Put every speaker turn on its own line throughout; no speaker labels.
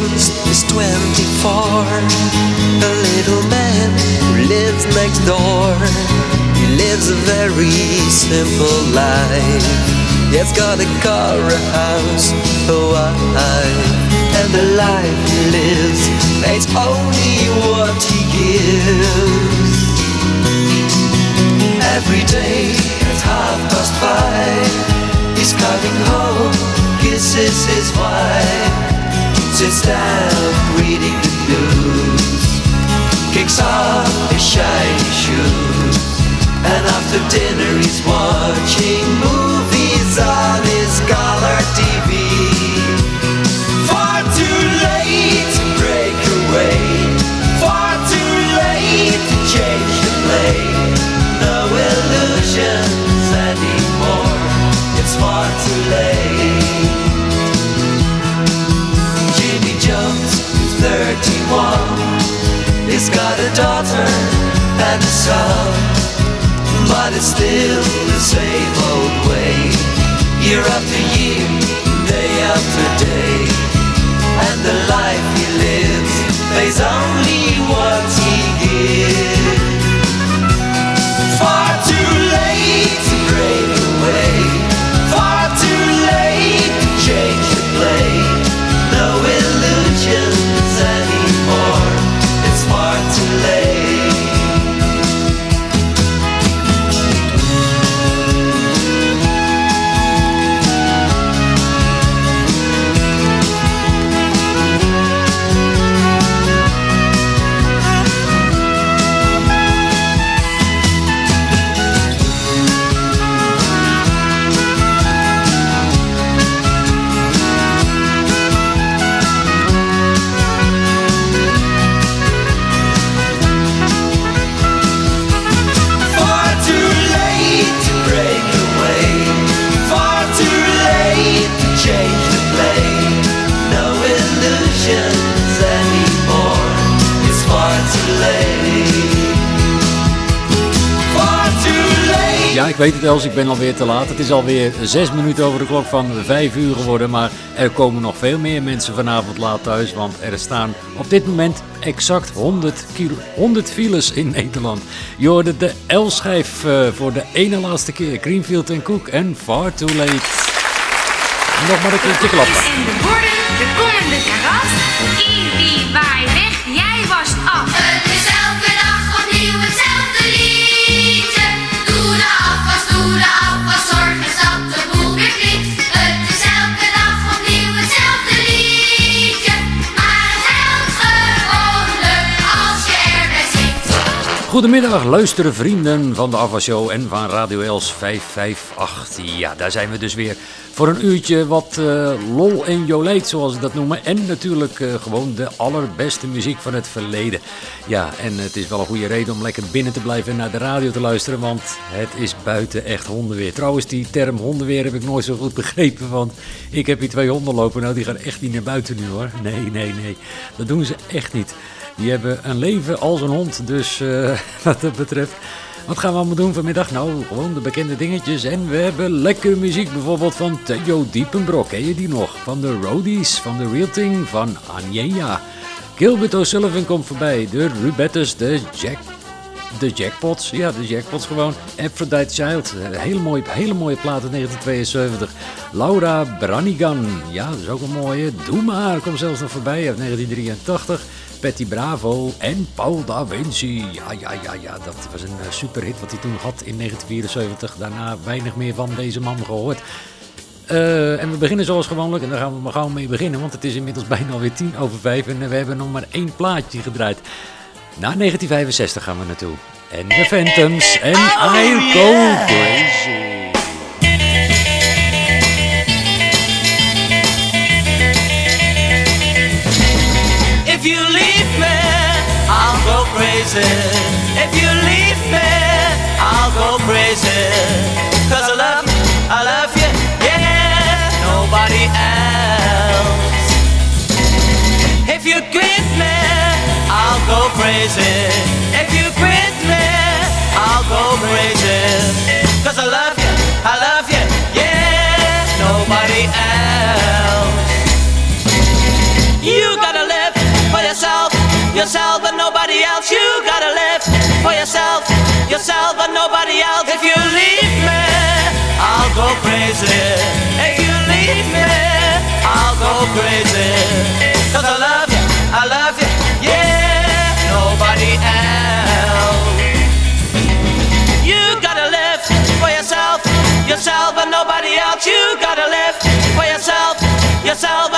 Jones is 24, a little man who lives next door. He lives a very simple life. He's got a car, a house, a wife, and the life he lives pays only what he gives. Every day at half past five, he's coming home, kisses his wife sits down reading the news, kicks off his shiny shoes, and after dinner he's watching movies he's got a daughter and a son, but it's still the same old way, year after year, day after day, and the life he lives pays only
weet het Els, ik ben alweer te laat. Het is alweer zes minuten over de klok van vijf uur geworden. Maar er komen nog veel meer mensen vanavond laat thuis. Want er staan op dit moment exact 100, kilo, 100 files in Nederland. Je de L-schijf eh, voor de ene laatste keer. Greenfield en Cook en Far Too Late. Nog maar een keertje klappen.
En de borden, de kom en de karat. Ibi,
Goedemiddag, luisteren vrienden van de Afwasshow en van Radio Els 558. Ja, daar zijn we dus weer voor een uurtje wat eh, lol en joleet, zoals ze dat noemen. En natuurlijk eh, gewoon de allerbeste muziek van het verleden. Ja, en het is wel een goede reden om lekker binnen te blijven en naar de radio te luisteren, want het is buiten echt hondenweer. Trouwens, die term hondenweer heb ik nooit zo goed begrepen, want ik heb hier twee honden lopen. Nou, die gaan echt niet naar buiten nu hoor. Nee, nee, nee. Dat doen ze echt niet. Die hebben een leven als een hond, dus eh, wat dat betreft. Wat gaan we allemaal doen vanmiddag? Nou, gewoon de bekende dingetjes. En we hebben lekkere muziek, bijvoorbeeld van Theo Diepenbrok. Ken je die nog? Van de Roadies, van de Real Thing, van Anjeja. Gilbert O'Sullivan komt voorbij. De Rubettes, de Jack... De Jackpots, ja, de Jackpots gewoon. Aphrodite Child, een hele mooie, hele mooie plaat uit 1972. Laura Branigan, ja, dat is ook een mooie. Doe maar, komt zelfs nog voorbij uit 1983. Patty Bravo en Paul da Vinci. Ja, ja, ja, ja, dat was een eh, superhit wat hij toen had in 1974. Daarna weinig meer van deze man gehoord. Eh, en we beginnen zoals gewoonlijk, en daar gaan we maar gauw mee beginnen, want het is inmiddels bijna alweer tien over vijf en we hebben nog maar één plaatje gedraaid. Naar 1965 gaan we naartoe. En de Phantoms en I Go Crazy.
Yourself, and nobody else. You gotta live for yourself, yourself and nobody else. If you leave me, I'll go crazy. If you leave me, I'll go crazy. Cause I love you, I love you, yeah, nobody else. You gotta live for yourself, yourself and nobody else. You gotta live for yourself, yourself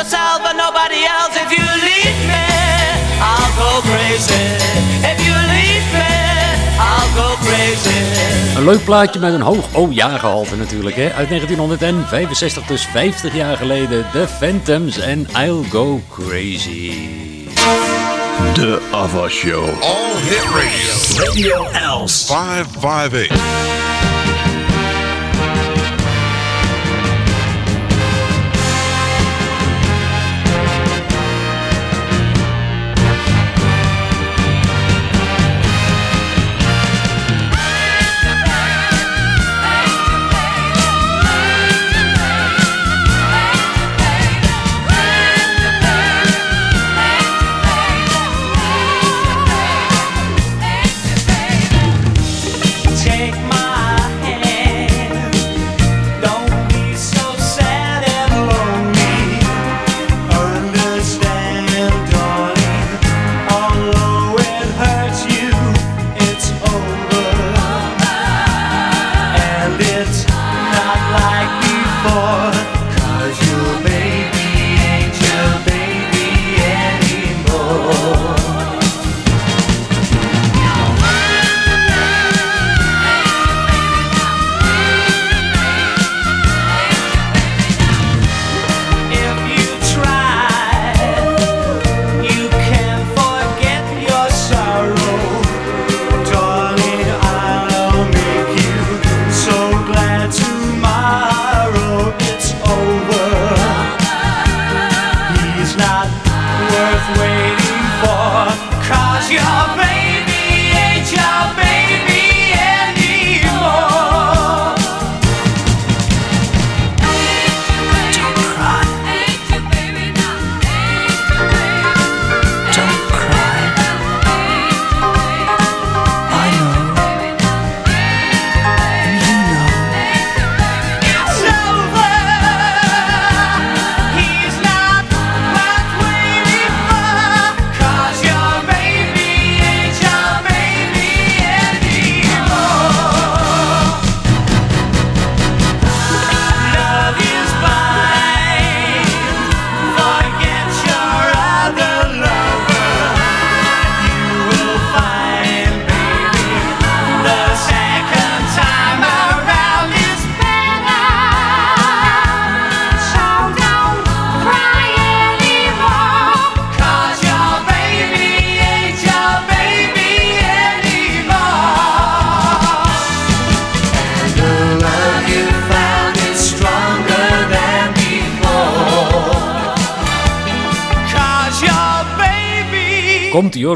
yourself and nobody else. If you leave me, I'll go crazy. If you leave me, I'll go crazy.
Een leuk plaatje met een hoog oh ja gehalte natuurlijk. Hè? Uit 1965, dus 50 jaar geleden. The Phantoms en I'll Go Crazy.
De Ava Show.
All Hit Radio.
Radio Els.
558.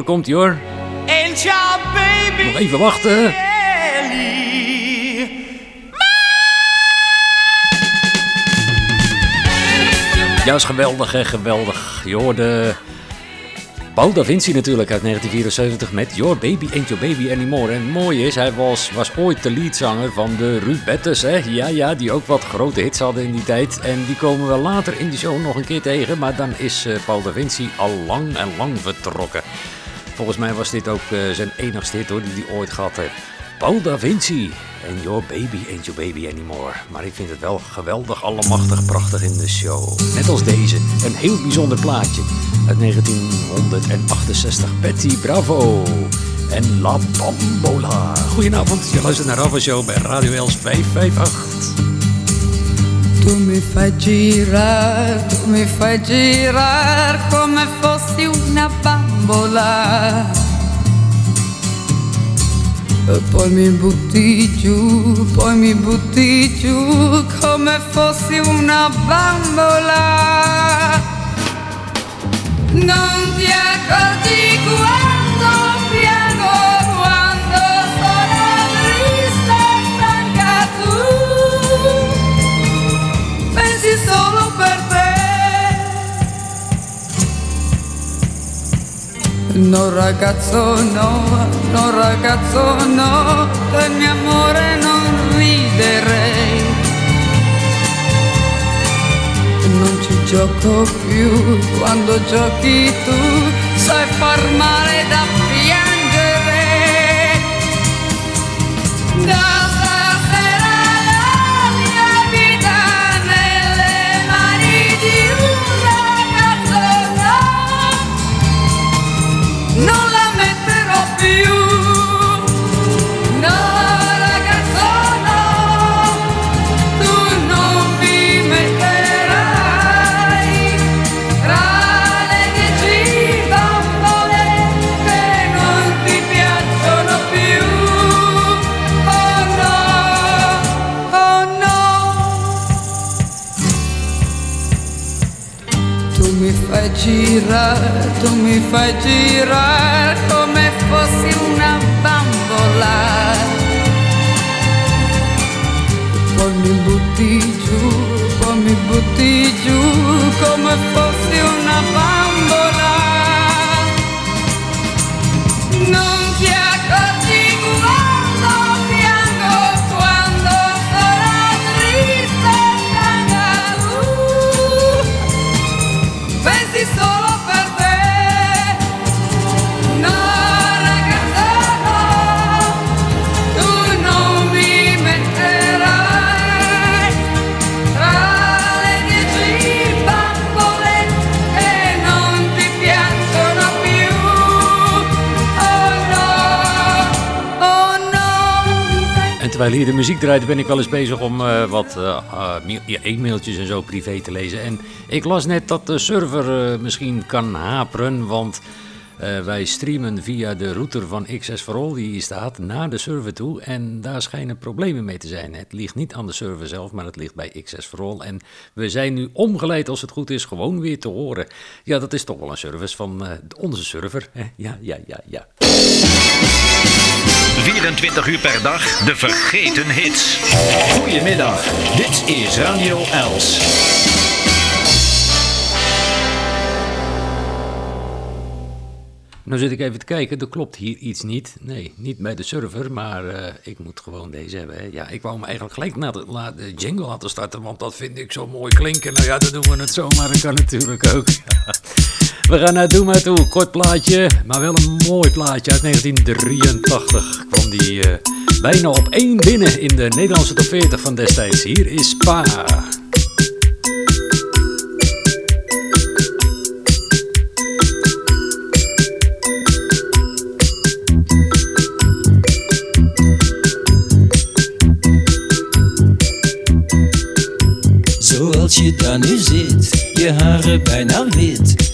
Komt ie hoor,
baby.
Nog even wachten. Ja, is geweldig hè, geweldig. Je hoorde Paul da Vinci natuurlijk uit 1974 met Your Baby Ain't Your Baby Anymore. En het mooie is, hij was, was ooit de leadzanger van de Rubettes, hè. Ja, ja, die ook wat grote hits hadden in die tijd. En die komen we later in de show nog een keer tegen. Maar dan is eh, Paul da Vinci al lang en lang vertrokken. Volgens mij was dit ook eh, zijn enigste hit hoor, die hij ooit heeft. Paul Da Vinci en Your Baby Ain't Your Baby Anymore. Maar ik vind het wel geweldig, allemachtig, prachtig in de show. Net als deze, een heel bijzonder plaatje uit 1968. Betty Bravo en La Bambola. Goedenavond, je luistert naar Rava Show bij Radio Els 558.
Tu mi fai girare, tu mi fai girare come fossi una bambola. E poi mi butti giù, poi mi butti giù come fossi una bambola. Non ti accorgi quando No ragazzo no, no ragazzo no, del mio amore non riderei. Non ci gioco più, quando giochi tu sai far male da piangere. Da girare, tu mi fai girare come fossi una bambola. Poi mi butti giù, poi mi butti giù come fossi una bambola. Non
terwijl hier de muziek draait, ben ik wel eens bezig om eh, wat eh, ja, e-mailtjes en zo privé te lezen. En ik las net dat de server eh, misschien kan haperen, want wij streamen via de router van XS for All die hier staat naar de server toe. En daar schijnen problemen mee te zijn. Het ligt niet aan de server zelf, maar het ligt bij XS for All. En we zijn nu omgeleid, als het goed is, gewoon weer te horen. Ja, dat is toch wel een service van onze server. hè? Ja, ja, ja, ja.
24 uur per dag, de vergeten hits. Goedemiddag, dit is Radio Els.
Nou zit ik even te kijken, er klopt hier iets niet. Nee, niet bij de server, maar eh, ik moet gewoon deze hebben. hè. Ja, ik wou hem eigenlijk gelijk na de, la- de jingle laten starten, want dat vind ik zo mooi klinken. Nou ja, dan doen we het zo, maar dat kan natuurlijk ook. We gaan naar Doe maar toe, kort plaatje, maar wel een mooi plaatje uit 1983. Kwam die eh, bijna op één binnen in de Nederlandse top 40 van destijds. Hier is Pa.
Zoals je daar nu zit, je haren bijna wit,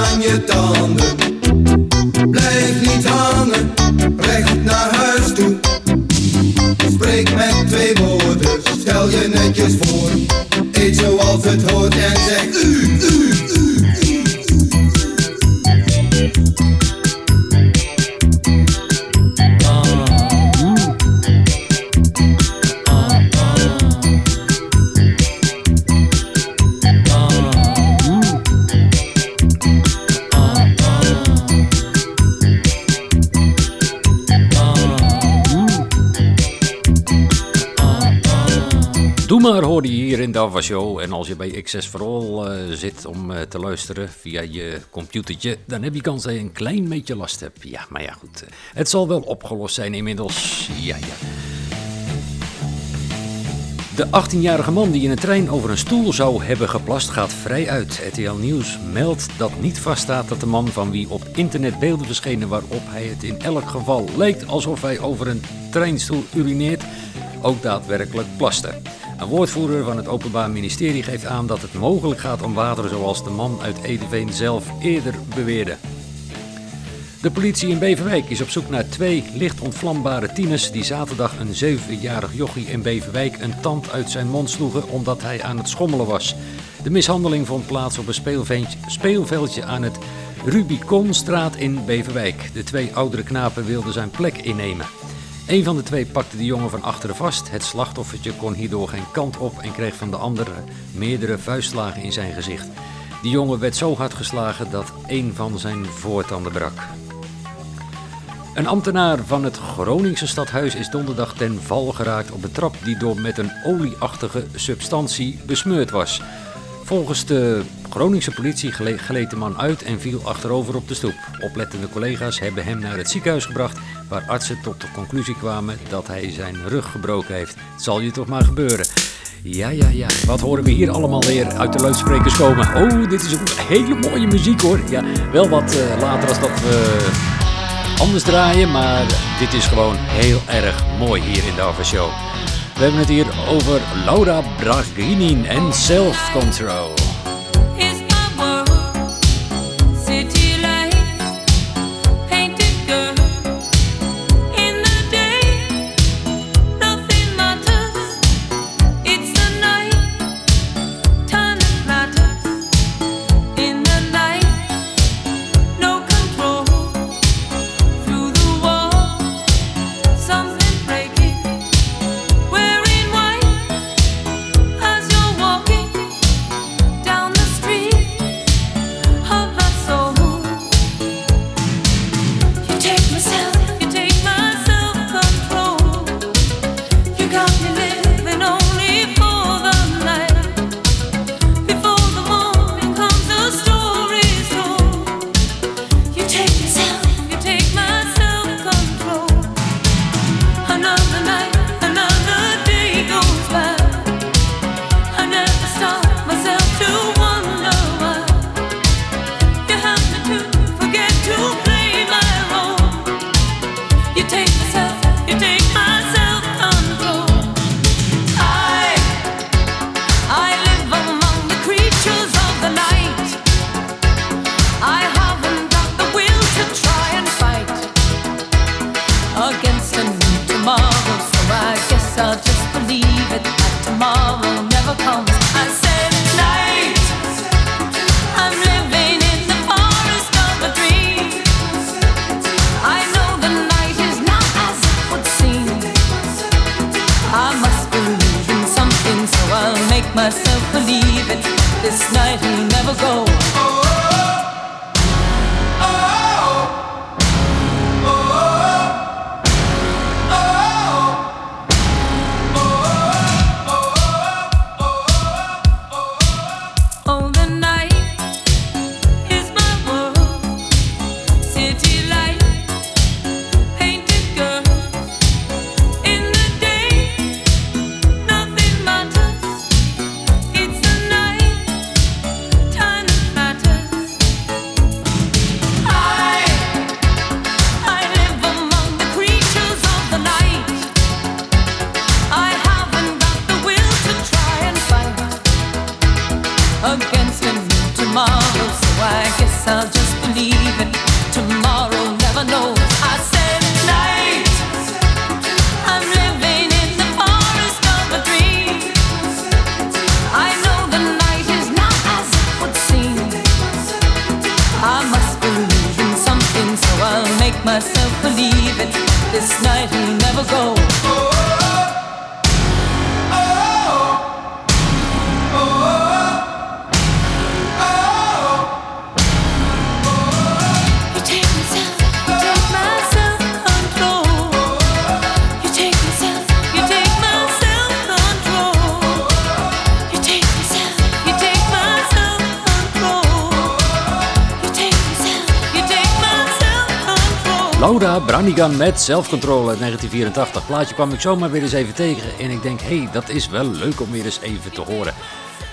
Denk aan je En
als je bij XS for All eh, zit om eh, te luisteren via je computertje, dan heb je kans dat je een klein beetje last hebt. Ja, maar ja goed. Het zal wel opgelost zijn inmiddels. Ja, ja. De 18-jarige man die in een trein over een stoel zou hebben geplast gaat vrij uit. RTL Nieuws meldt dat niet vaststaat dat de man van wie op internet beelden verschenen waarop hij het in elk geval leek alsof hij over een treinstoel urineert, ook daadwerkelijk plaste. Een woordvoerder van het Openbaar Ministerie geeft aan dat het mogelijk gaat om water zoals de man uit Edeveen zelf eerder beweerde. De politie in Beverwijk is op zoek naar twee licht ontvlambare tieners die zaterdag een zevenjarig jochie in Beverwijk een tand uit zijn mond sloegen omdat hij aan het schommelen was. De mishandeling vond plaats op een speelveldje, aan het Rubiconstraat in Beverwijk. De twee oudere knapen wilden zijn plek innemen. Een van de twee pakte de jongen van achteren vast. Het slachtoffertje kon hierdoor geen kant op en kreeg van de andere meerdere vuistslagen in zijn gezicht. Die jongen werd zo hard geslagen dat een van zijn voortanden brak. Een ambtenaar van het Groningse stadhuis is donderdag ten val geraakt op een trap die door met een olieachtige substantie besmeurd was. Volgens de Groningse politie gleed de man uit en viel achterover op de stoep. Oplettende collega's hebben hem naar het ziekenhuis gebracht, waar artsen tot de conclusie kwamen dat hij zijn rug gebroken heeft. Het zal je toch maar gebeuren. Ja, ja, ja. Wat horen we hier allemaal weer uit de luidsprekers komen? Oh, dit is ook hele mooie muziek hoor. Ja, wel wat eh, later als dat we anders draaien, maar dit is gewoon heel erg mooi hier in de Show. We hebben het hier over Laura Braginin en Self Control. Laura Branigan met Self-Control uit 1984. Plaatje kwam ik zomaar weer eens even tegen en ik denk, hé, hey, dat is wel leuk om weer eens even te horen.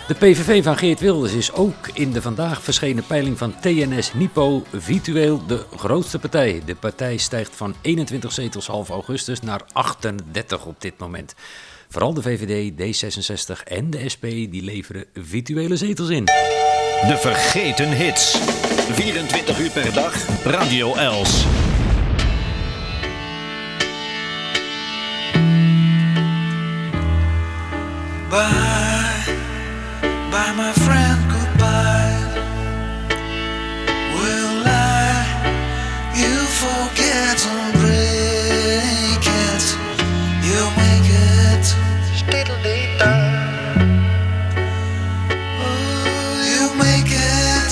De PVV van Geert Wilders is ook in de vandaag verschenen peiling van TNS Nipo virtueel de grootste partij. De partij stijgt van 21 zetels half augustus naar 38 op dit moment. Vooral de VVD, D66 en de SP die leveren virtuele zetels in.
De vergeten hits. 24 uur per dag. Radio Els.
Bye, bye, my friend, goodbye. Will I, you forget and break it? You make it. Oh, you make it.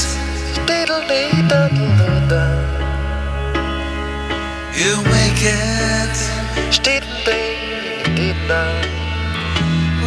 You make it. You.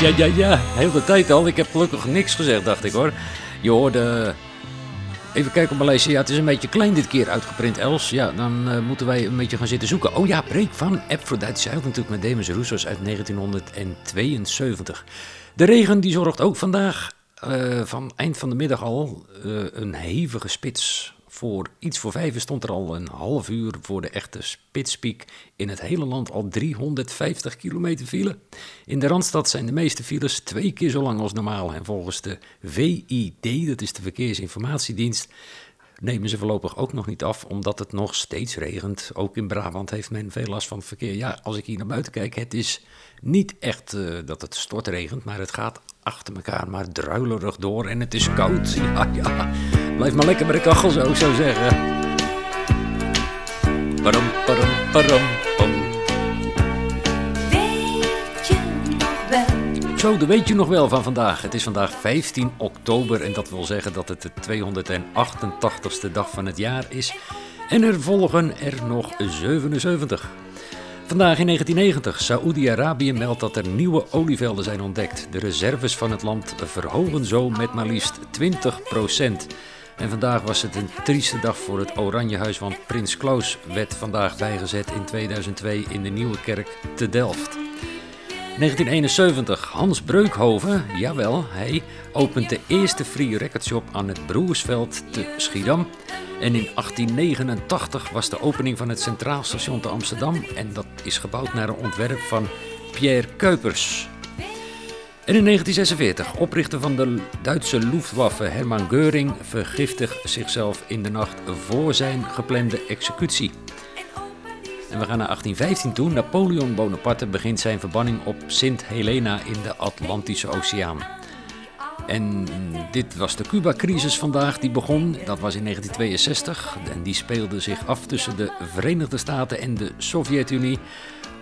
Ja, ja, ja. Heel de tijd al. Ik heb gelukkig niks gezegd, dacht ik hoor. Je hoorde... Even kijken op mijn lijstje. Ja, het is een beetje klein dit keer uitgeprint, Els. Ja, dan eh, moeten wij een beetje gaan zitten zoeken. Oh ja, Breek van Aphrodite. Had natuurlijk met Demis Roussos uit 1972. De regen die zorgt ook vandaag, eh, van eind van de middag al, eh, een hevige spits. Voor iets voor vijf stond er al een half uur voor de echte spitspiek. In het hele land al 350 kilometer file. In de Randstad zijn de meeste files twee keer zo lang als normaal. En volgens de VID, dat is de Verkeersinformatiedienst, nemen ze voorlopig ook nog niet af, omdat het nog steeds regent. Ook in Brabant heeft men veel last van het verkeer. Ja, als ik hier naar buiten kijk, het is niet echt eh, dat het stortregent, maar het gaat achter elkaar maar druilerig door en het is koud. Ja, ja. Blijf maar lekker bij de kachel, zou ik zo zeggen. Param, param, param, Zo, dat weet je nog wel van vandaag. Het is vandaag 15 oktober en dat wil zeggen dat het de 288ste dag van het jaar is. En er volgen er nog 77. Vandaag in 1990, Saoedi-Arabië meldt dat er nieuwe olievelden zijn ontdekt. De reserves van het land verhogen zo met maar liefst 20% En vandaag was het een trieste dag voor het Oranjehuis, want Prins Klaus werd vandaag bijgezet in 2002 in de Nieuwe Kerk te Delft. 1971, Hans Breukhoven, jawel, hij opent de eerste free record shop aan het Broersveld te Schiedam. En in 1889 was de opening van het Centraal Station te Amsterdam en dat is gebouwd naar een ontwerp van Pierre Kuipers. En in 1946, oprichter van de Duitse Luftwaffe Hermann Göring vergiftigt zichzelf in de nacht voor zijn geplande executie. En we gaan naar 1815 toe. Napoleon Bonaparte begint zijn verbanning op Sint Helena in de Atlantische Oceaan. En dit was de Cuba-crisis vandaag die begon. Dat was in 1962 en die speelde zich af tussen de Verenigde Staten en de Sovjet-Unie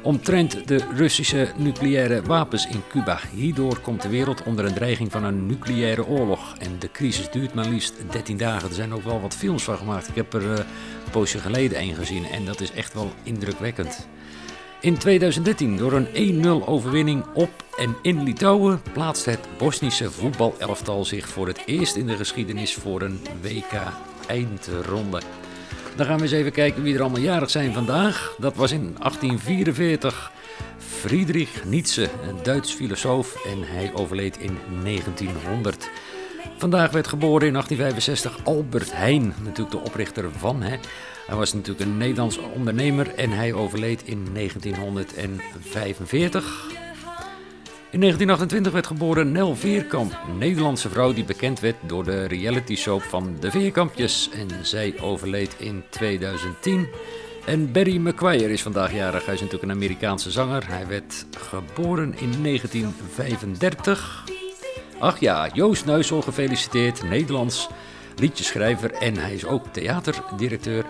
omtrent de Russische nucleaire wapens in Cuba. Hierdoor komt de wereld onder een dreiging van een nucleaire oorlog. En de crisis duurt maar liefst 13 dagen. Er zijn ook wel wat films van gemaakt. Ik heb er uh, een poosje geleden een gezien en dat is echt wel indrukwekkend. In 2013, door een 1-0 overwinning op en in Litouwen, plaatst het Bosnische voetbalelftal zich voor het eerst in de geschiedenis voor een WK-eindronde. Dan gaan we eens even kijken wie er allemaal jarig zijn vandaag. Dat was in 1844 Friedrich Nietzsche, een Duits filosoof, en hij overleed in 1900. Vandaag werd geboren in 1865 Albert Heijn, natuurlijk de oprichter van. Hè. Hij was natuurlijk een Nederlands ondernemer en hij overleed in 1945. In 1928 werd geboren Nel Veerkamp, Nederlandse vrouw die bekend werd door de reality soap van De Veerkampjes. En zij overleed in 2010. En Barry McGuire is vandaag jarig. Hij is natuurlijk een Amerikaanse zanger. Hij werd geboren in 1935. Ach ja, Joost Neusel gefeliciteerd, Nederlands liedjeschrijver en hij is ook theaterdirecteur.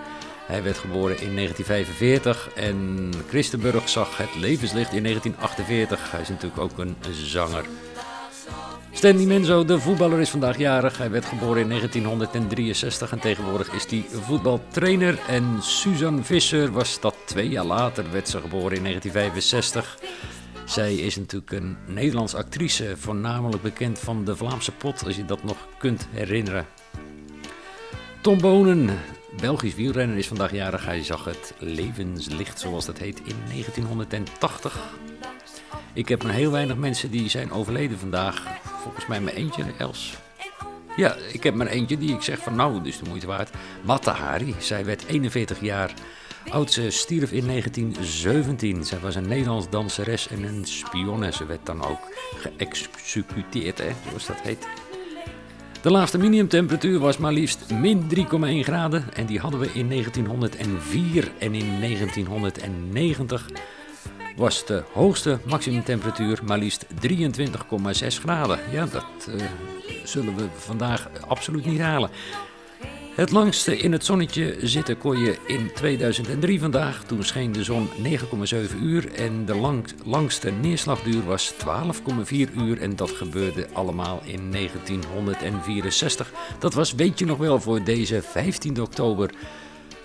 Hij werd geboren in 1945 en Christenburg zag het levenslicht in 1948. Hij is natuurlijk ook een zanger. Stanley Menzo, de voetballer, is vandaag jarig. Hij werd geboren in 1963 en tegenwoordig is hij voetbaltrainer. En Suzanne Visser was dat twee jaar later, werd ze geboren in 1965. Zij is natuurlijk een Nederlands actrice, voornamelijk bekend van de Vlaamse pot, als je dat nog kunt herinneren. Tom Bonen, Belgisch wielrenner, is vandaag jarig. Hij zag het levenslicht, zoals dat heet, in 1980. Ik heb een heel weinig mensen die zijn overleden vandaag. Volgens mij maar eentje, Els. Ja, ik heb maar eentje die ik zeg van nou, dus de moeite waard. Mata Hari, zij werd 41 jaar oud. Ze stierf in 1917. Zij was een Nederlands danseres en een spionne. Ze werd dan ook geëxecuteerd, hè, zoals dat heet. De laagste minimumtemperatuur was maar liefst min 3,1 graden en die hadden we in 1904 en in 1990 was de hoogste maximumtemperatuur maar liefst 23,6 graden. Ja, dat uh, zullen we vandaag absoluut niet halen. Het langste in het zonnetje zitten kon je in 2003 vandaag. Toen scheen de zon 9,7 uur en de lang, langste neerslagduur was 12,4 uur. En dat gebeurde allemaal in 1964. Dat was, weet je nog wel, voor deze 15 oktober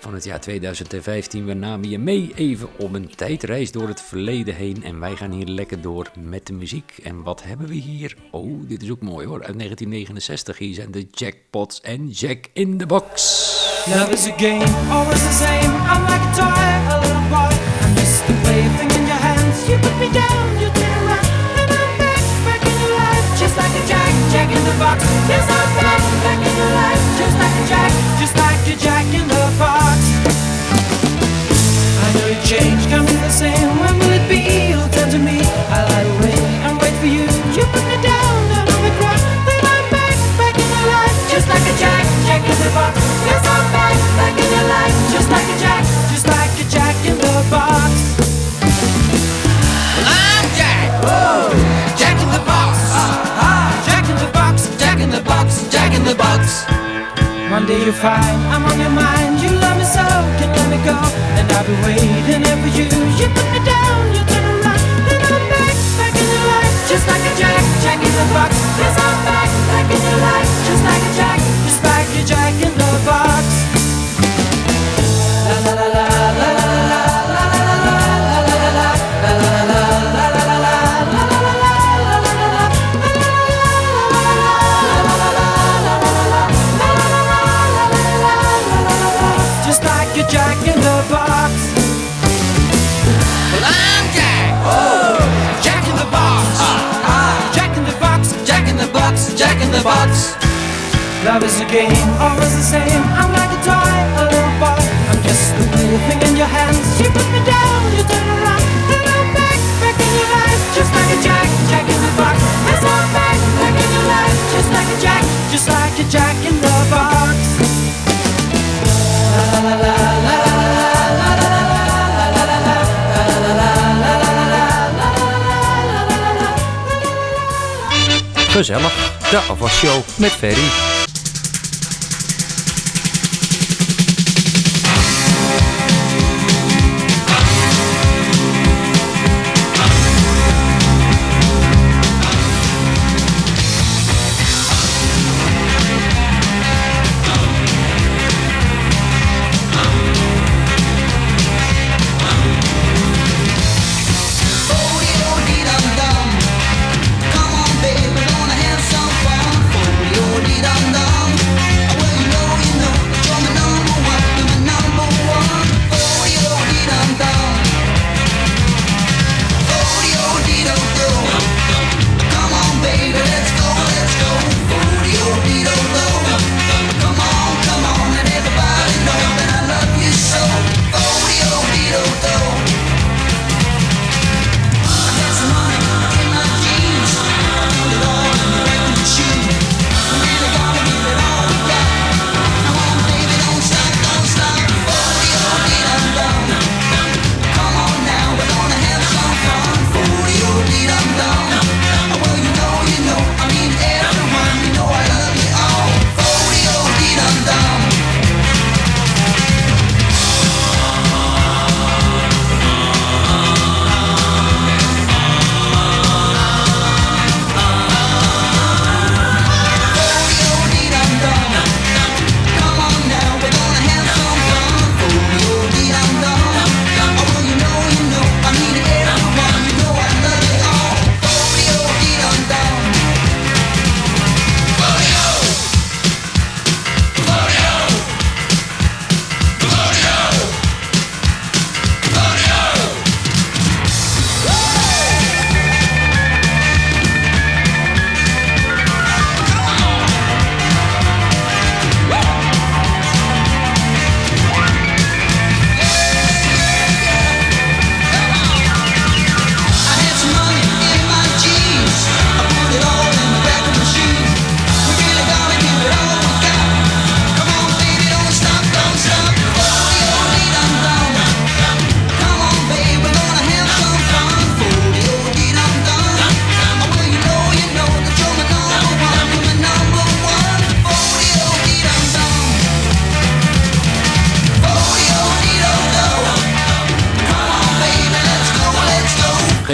van het jaar 2015. We namen je mee even op een tijdreis door het verleden heen. En wij gaan hier lekker door met de muziek. En wat hebben we hier? Oh, dit is ook mooi hoor. Uit 1969. Hier zijn de Jackpots en Jack in the Box.
Love is a game, always the same. I'm like a toy, a little boy. I'm just the plaything in your hands. You put me down, you turn around, and I'm back, back in your life, just like a jack, jack in the box. Yes, I'm back, back in your life, just like a jack, just like a jack in the box. You change, can't be the same. When will it be? You'll turn to me. I'll hide away and wait for you. You put me down, and I will cry. Then I'm back, back in your life, just like a jack, jack in the box. Yes, I'm back, back in your life, just like a jack, just like a jack in the box.
I'm Jack. Whoa. Jack in the box.
Ah, Jack in the box,
Jack in the box. Jack in the box.
One day you're fine, I'm on your mind. You me so, can let me go. And I'll be waiting for you. You put me down, you turn around. Then I'm back, back in your life. Just like a jack, jack in the box. I'm back, back in your life, just like a jack, just like a jack in the box. La la la la the box. Love is a game, always the same. I'm like a toy, a little boy. I'm just a little thing in your hands. You put me down, you turn around, and I'm back, back in your life, just like a jack, jack in the box. Yes, I'm back, back in your life, just like a jack, just like a jack in the box. La la la la. la.
Gezellig. De afwasshow met Ferry.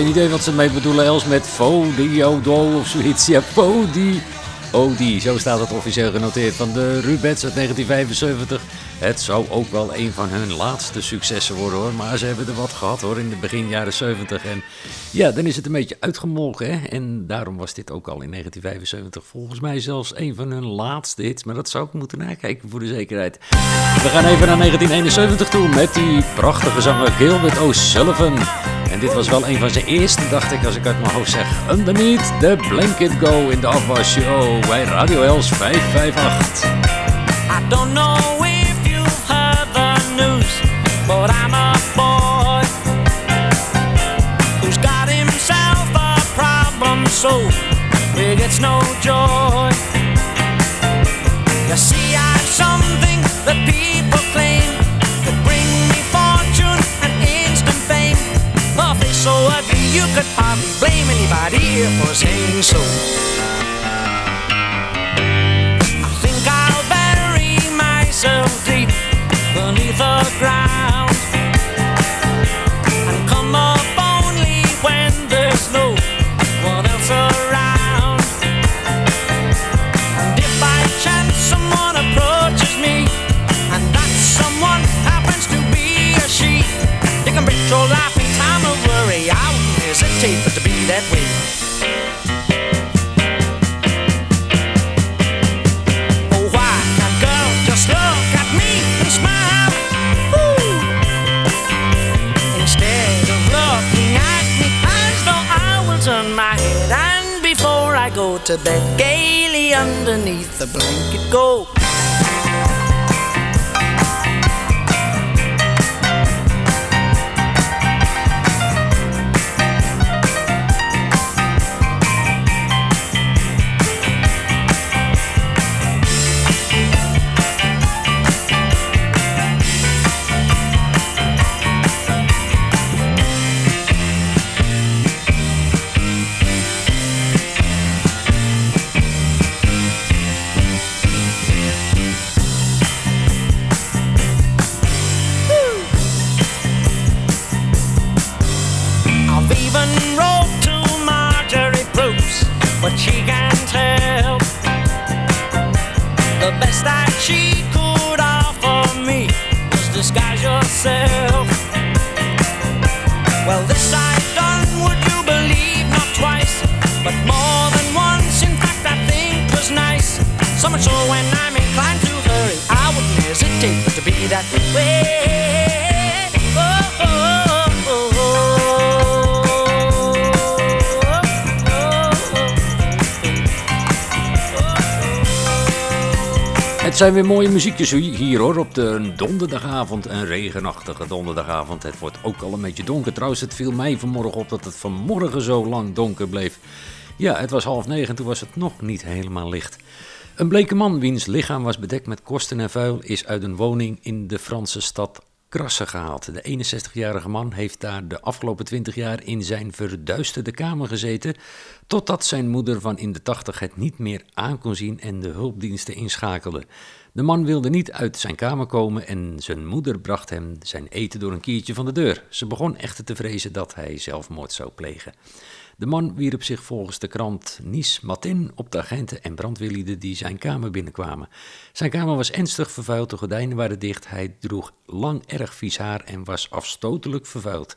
Geen idee wat ze mee bedoelen, Els, met Fodiodo of zoiets. Ja. Odi, zo staat het officieel genoteerd van de Rubets uit 1975. Het zou ook wel een van hun laatste successen worden hoor. Maar ze hebben er wat gehad hoor in de begin jaren 70. En ja, dan is het een beetje uitgemolken. Hè? En daarom was dit ook al in 1975 volgens mij zelfs een van hun laatste hits. Maar dat zou ik moeten nakijken voor de zekerheid. We gaan even naar 1971 toe met die prachtige zanger Gilbert O'Sullivan. En dit was wel een van zijn eerste, dacht ik, als ik uit mijn hoofd zeg. Underneath the Blanket Go in de afwasshow bij Radio Els 558.
I don't know if you've heard the news, but I'm a boy who's got himself a problem so big it's no joy. You see, I've something that people So ugly you could hardly blame anybody for saying so. I think I'll bury myself deep beneath the ground Tape it
to
be that way. Oh, why can't just look at me and smile? Instead of looking at me as though I my head, and before I go to bed, gaily underneath the blanket
go. Zijn weer mooie muziekjes hier hoor, op de donderdagavond, een regenachtige donderdagavond. Het wordt ook al een beetje donker. Trouwens, het viel mij vanmorgen op dat het vanmorgen zo lang donker bleef. Ja, het was half negen en toen was het nog niet helemaal licht. Een bleke man, wiens lichaam was bedekt met kosten en vuil, is uit een woning in de Franse stad Krassen gehaald. De 61-jarige man heeft daar de afgelopen 20 jaar in zijn verduisterde kamer gezeten, totdat zijn moeder van in de 80 het niet meer aan kon zien en de hulpdiensten inschakelde. De man wilde niet uit zijn kamer komen en zijn moeder bracht hem zijn eten door een kiertje van de deur. Ze begon echter te vrezen dat hij zelfmoord zou plegen. De man wierp zich volgens de krant Nice Matin op de agenten en brandweerlieden die zijn kamer binnenkwamen. Zijn kamer was ernstig vervuild, de gordijnen waren dicht, hij droeg lang erg vies haar en was afstotelijk vervuild.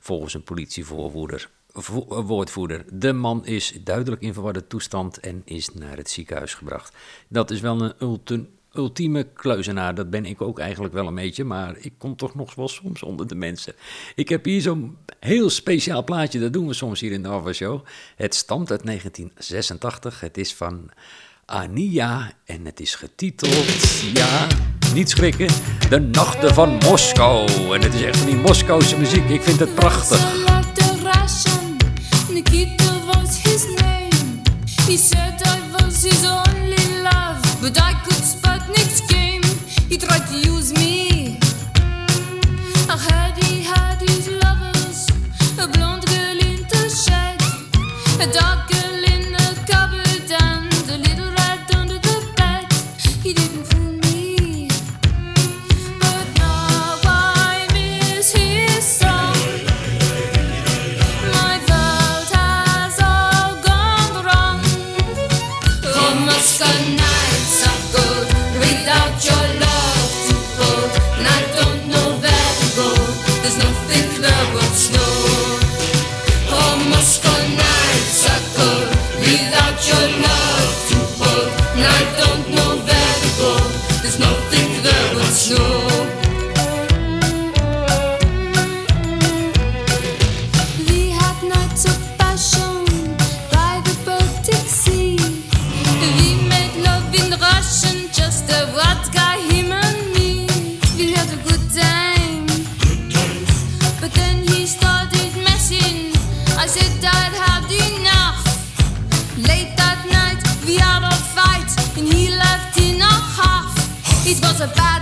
Volgens een politievoorwoorder. vo- Woordvoerder. De man is duidelijk in verwarde toestand en is naar het ziekenhuis gebracht. Dat is wel een ulti- ultieme kluizenaar. Dat ben ik ook eigenlijk wel een beetje, maar ik kom toch nog wel soms onder de mensen. Ik heb hier zo'n heel speciaal plaatje, dat doen we soms hier in de Ava Show. Het stamt uit 1986. Het is van Ania en het is getiteld, ja, niet schrikken, De Nachten van Moskou. En het is echt van die Moskouse muziek. Ik vind het prachtig.
Nikita was his name. He said I was a blonde There's nothing there but snow. A bad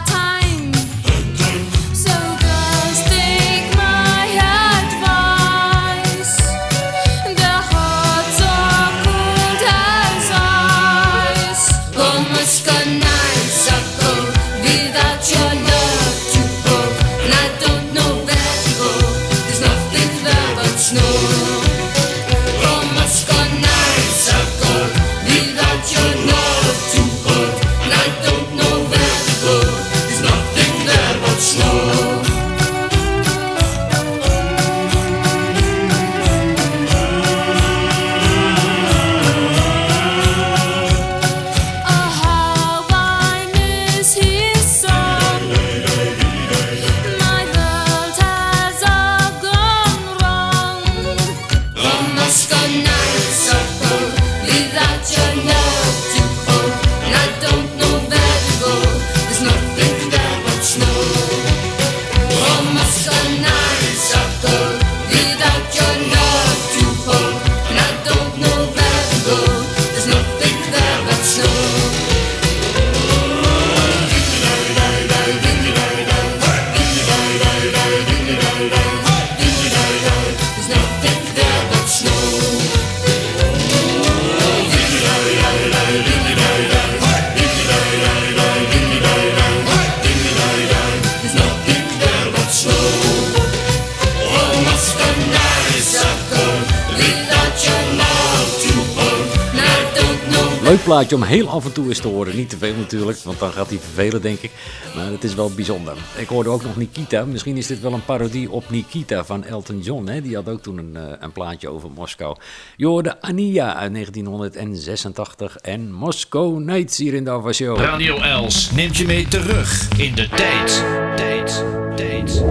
plaatje om heel af en toe eens te horen. Niet te veel natuurlijk, want dan gaat hij vervelen, denk ik. Maar het is wel bijzonder. Ik hoorde ook nog Nikita. Misschien is dit wel een parodie op Nikita van Elton John. Hè? Die had ook toen een, eh, een plaatje over Moskou. Je hoorde Ania uit 1986 en Moscow Nights hier in de Ava Show.
Radio Els neemt je mee terug in de tijd. Tijd, tijd.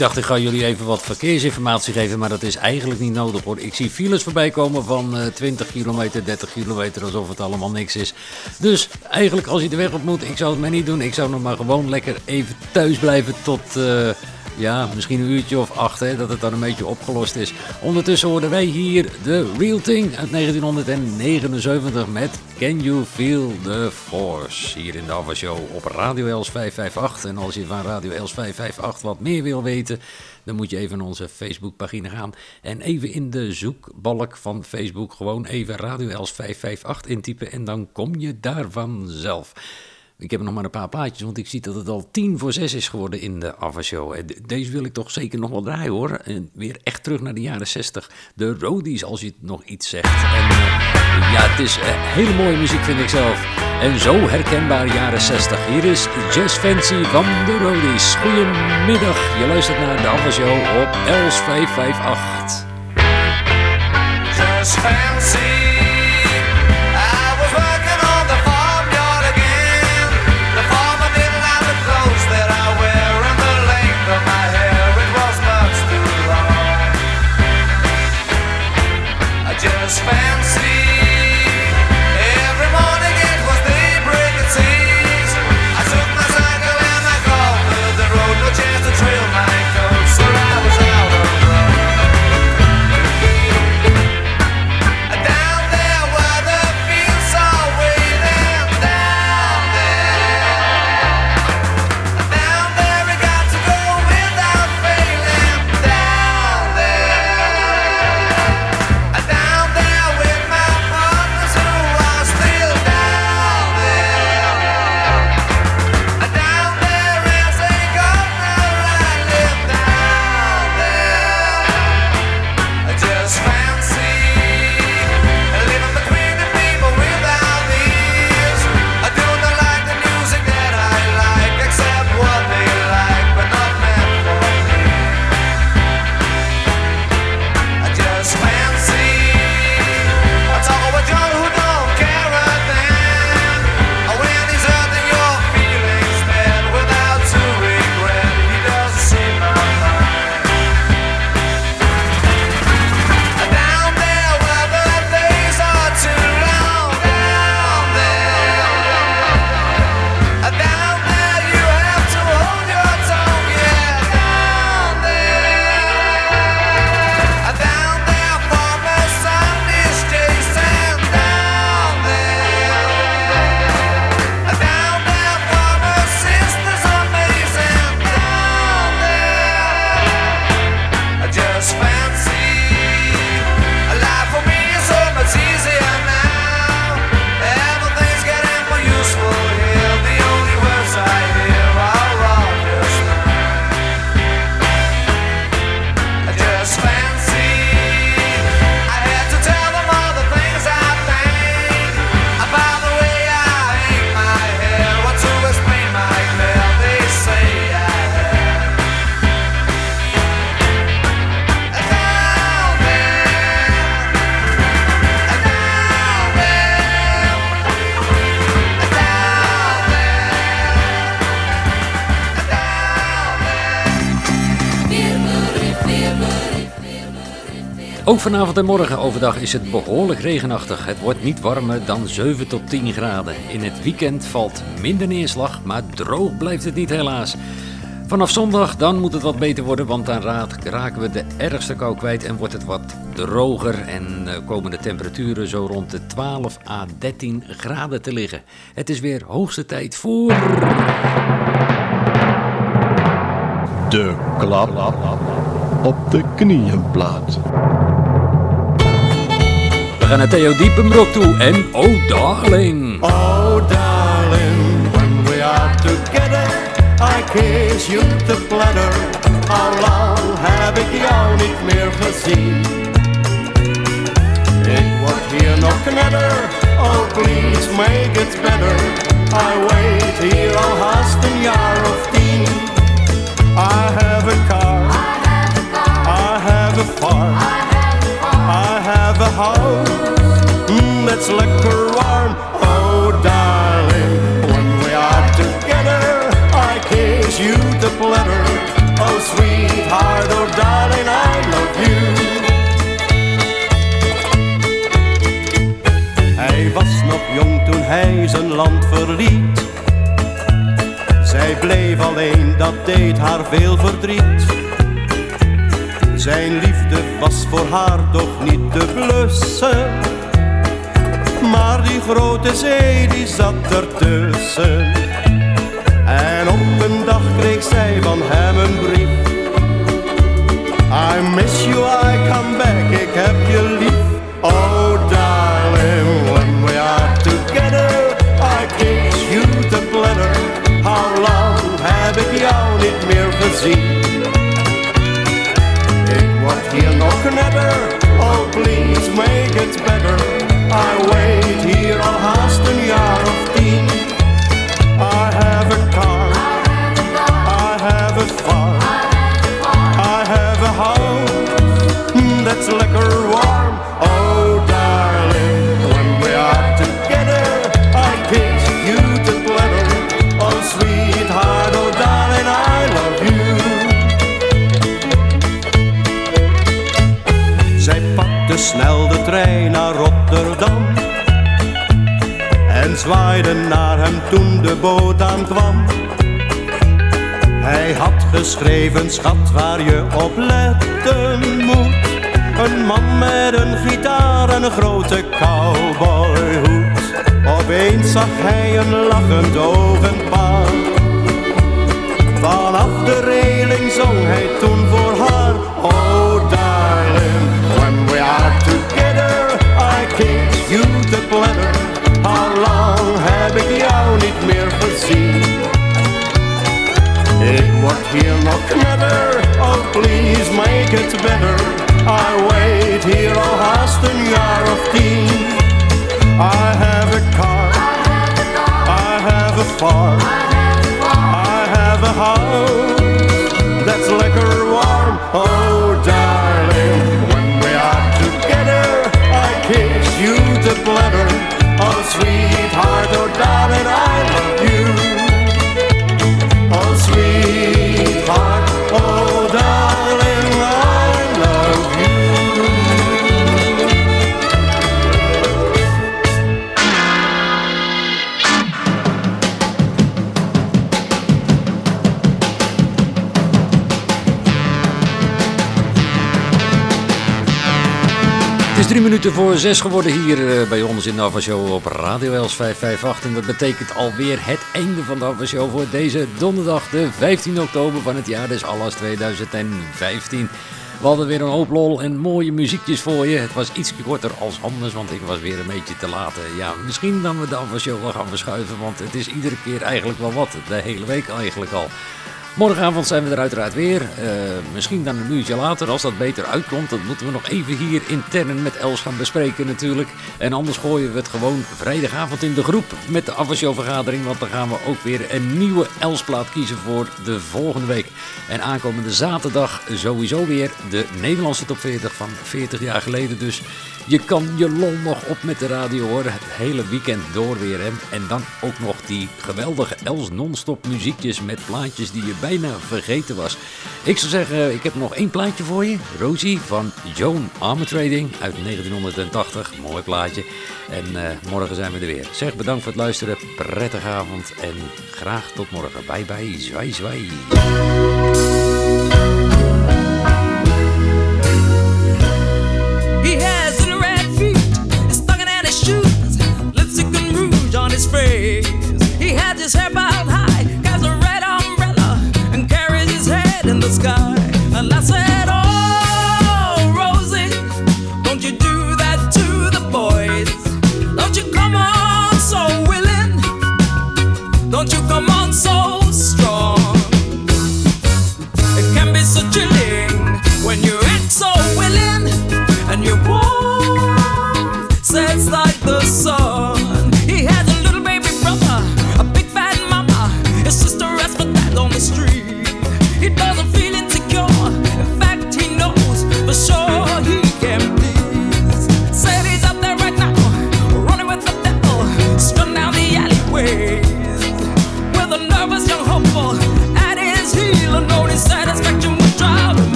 Dacht, ik ga jullie even wat verkeersinformatie geven, maar dat is eigenlijk niet nodig hoor. Ik zie files voorbij komen van uh, 20 kilometer, 30 kilometer, alsof het allemaal niks is. Dus eigenlijk als je de weg op moet, ik zou het maar niet doen. Ik zou nog maar gewoon lekker even thuis blijven tot... Uh, ja, misschien een uurtje of acht, hè, dat het dan een beetje opgelost is. Ondertussen hoorden wij hier de Real Thing uit 1979 met Can You Feel the Force? Hier in de Ava Show op Radio Els 558. En als je van Radio Els 558 wat meer wil weten, dan moet je even naar onze Facebookpagina gaan. En even in de zoekbalk van Facebook gewoon even Radio Els 558 intypen. En dan kom je daar vanzelf. Ik heb nog maar een paar plaatjes, want ik zie dat het al tien voor zes is geworden in de Ava Show. Deze wil ik toch zeker nog wel draaien hoor. En weer echt terug naar de jaren 60. De Roadies, als je het nog iets zegt. En uh, ja, het is uh, hele mooie muziek vind ik zelf. En zo herkenbaar jaren 60. Hier is Jazz Fancy van de Roadies. Goedemiddag, je luistert naar de Ava Show op Els 558. Ook vanavond en morgen overdag is het behoorlijk regenachtig. Het wordt niet warmer dan 7 tot 10 graden. In het weekend valt minder neerslag, maar droog blijft het niet helaas. Vanaf zondag dan moet het wat beter worden, want dan raken we de ergste kou kwijt en wordt het wat droger en eh, komen de temperaturen zo rond de 12 à 13 graden te liggen. Het is weer hoogste tijd voor...
De klap op de knieënplaat.
Gaan naar Theo Diepenbrok toe en Oh Darling.
Oh darling, when we are together, I kiss you te platter. How long heb ik jou niet meer gezien? Ik word hier nog knetter, oh please make it better. I wait hier al haast een jaar of tien. I have a car, I have a farm, I have a house mm, that's lekker warm. Oh darling, when we are together, I kiss you the platter. Oh sweetheart, oh darling, I love you. Hij was nog jong toen hij zijn land verliet. Zij bleef alleen, dat deed haar veel verdriet. Zijn liefde was voor haar toch niet te blussen. Maar die grote zee die zat ertussen. En op een dag kreeg zij van hem een brief. I miss you, I come back, ik heb je lief. Oh darling, when we are together, I kiss you the platter. How long heb ik jou niet meer gezien? Nog knetter, oh please make it better. Boot aankwam. Hij had geschreven, schat, waar je op letten moet. Een man met een gitaar en een grote cowboyhoed. Opeens zag hij een lachend ogenpaar. Vanaf de reling zong hij toen voor haar.
Voor zes geworden hier eh, bij ons in de Ava Show op Radio Els 558. En dat betekent alweer het einde van de Ava Show voor deze donderdag, de 15 oktober van het jaar des Allas 2015. We hadden weer een hoop lol en mooie muziekjes voor je. Het was iets korter als anders, want ik was weer een beetje te laat. Eh, Ja, misschien dan we de Ava Show wel gaan verschuiven, want het is iedere keer eigenlijk wel wat. De hele week eigenlijk al. Morgenavond zijn we er uiteraard weer. Eh, misschien dan een uurtje later, als dat beter uitkomt. Dat moeten we nog even hier intern met Els gaan bespreken natuurlijk. En anders gooien we het gewoon vrijdagavond in de groep met de afwasshow-vergadering. Want dan gaan we ook weer een nieuwe Els-plaat kiezen voor de volgende week. En aankomende zaterdag sowieso weer de Nederlandse top 40 van 40 jaar geleden. Dus je kan je lol nog op met de radio horen. Het hele weekend door weer. Hè? En dan ook nog die geweldige Els non-stop muziekjes met plaatjes die je bijna vergeten was. Ik zou zeggen, ik heb nog één plaatje voor je. Rosie van Joan Armour Trading uit 1980. Mooi plaatje. En eh, morgen zijn we er weer. Zeg bedankt voor het luisteren. Prettige avond. En graag tot morgen. Bye bye. Zwaai zwaai.
Sky. And I said,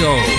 maar